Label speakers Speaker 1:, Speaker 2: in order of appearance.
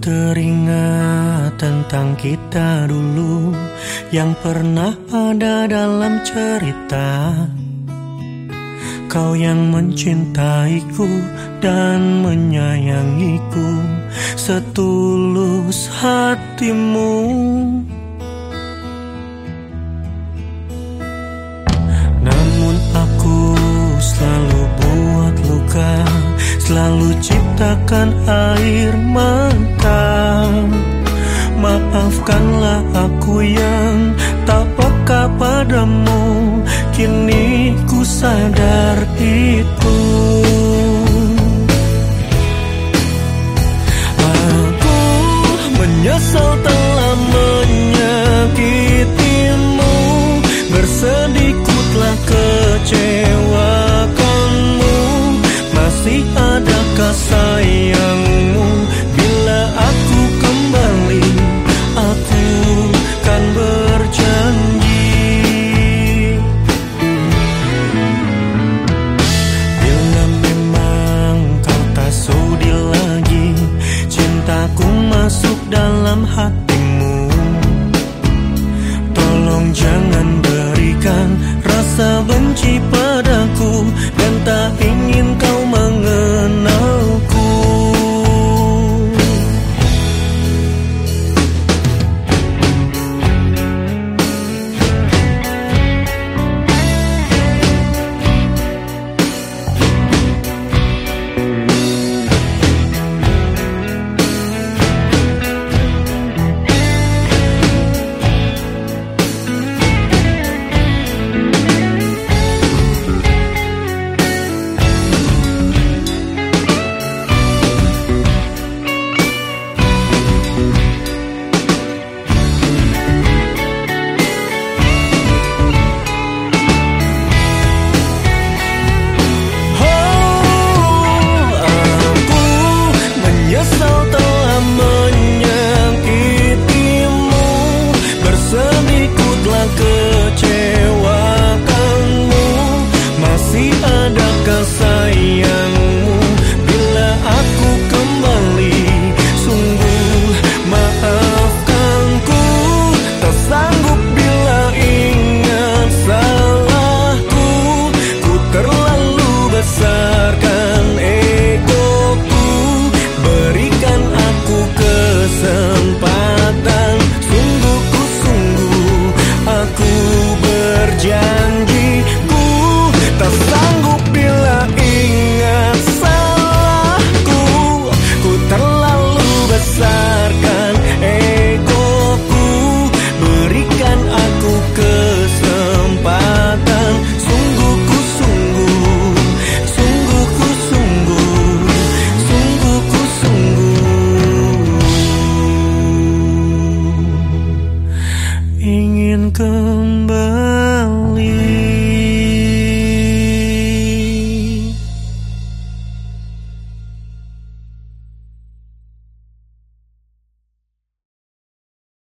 Speaker 1: teringat tentang kita dulu yang pernah ada dalam cerita. Kau yang mencintaiku dan menyayangiku setulus hatimu. Selalu ciptakan air mata. Maafkanlah aku yang tak peka padamu Kini ku sadar itu sayangmu Bila aku kembali Aku kan berjanji. Bila memang kau tak sudi lagi Cintaku masuk dalam hatimu. Tolong jangan berikan rasa in